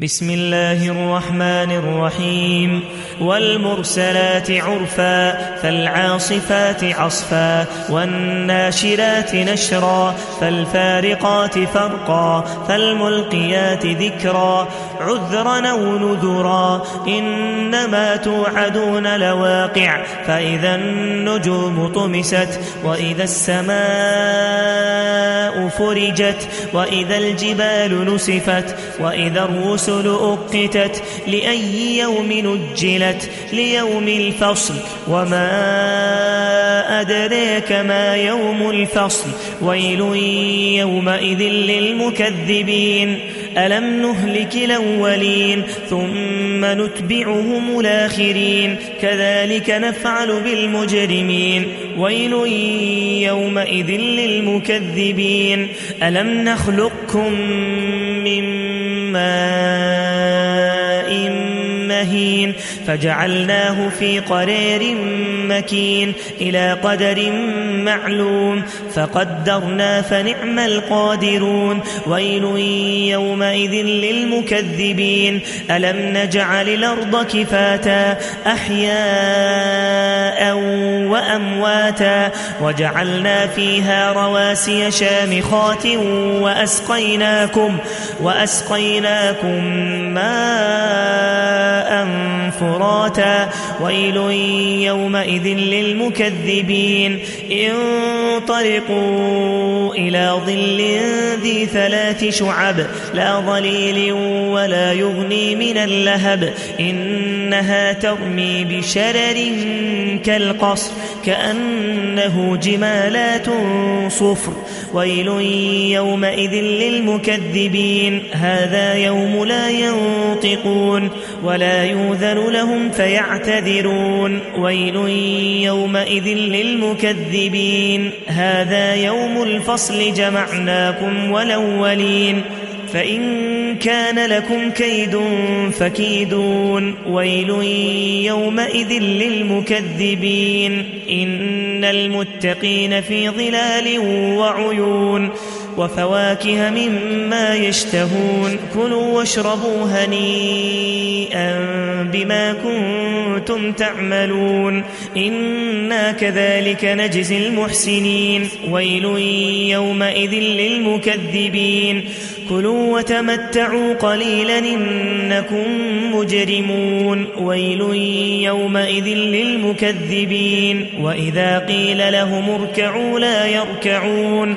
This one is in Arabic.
بسم الله الرحمن الرحيم. والمرسلات عرفا فالعاصفات عصفا والناشرات نشرا فالفارقات فرقا فالملقيات ذكرا. عذرا أو نذرا إنما توعدون لواقع فإذا النجوم طمست وإذا السماء فرجت وإذا الجبال نسفت وإذا الرسل الرسل أقتت لأي يوم نجلت ليوم الفصل وما أدريك ما يوم الفصل ويل يومئذ للمكذبين ألم نهلك الأولين ثم نتبعهم الآخرين كذلك نفعل بالمجرمين ويل يومئذ للمكذبين ألم نخلقكم नहीं مهين فجعلناه في قرير مكين إلى قدر معلوم فقدرنا فنعم القادرون. ويل يومئذ للمكذبين ألم نجعل الأرض كفاتا أحياء وأمواتا وجعلنا فيها رواسي شامخات وأسقيناكم, وأسقيناكم ماء فراتا ويل يومئذ للمكذبين. انطلقوا إلى ظل ذي ثلاث شعب لا ظليل ولا يغني من اللهب. إنها ترمي بشرر كالقصر كأنه جمالات صفر. ويل يومئذ للمكذبين. هذا يوم لا ينطقون ولا يوذن لهم فيعتذرون. ويل يومئذ للمكذبين. هذا يوم الفصل جمعناكم والأولين. فإن كان لكم كيد فكيدون. ويل يومئذ للمكذبين. إن المتقين في ظلال وعيون. وفواكه مما يشتهون. كلوا واشربوا هنيئا بما كنتم تعملون. إنا كذلك نجزي المحسنين. ويل يومئذ للمكذبين. كلوا وتمتعوا قليلا إنكم مجرمون. ويل يومئذ للمكذبين. وإذا قيل لهم اركعوا لا يركعون.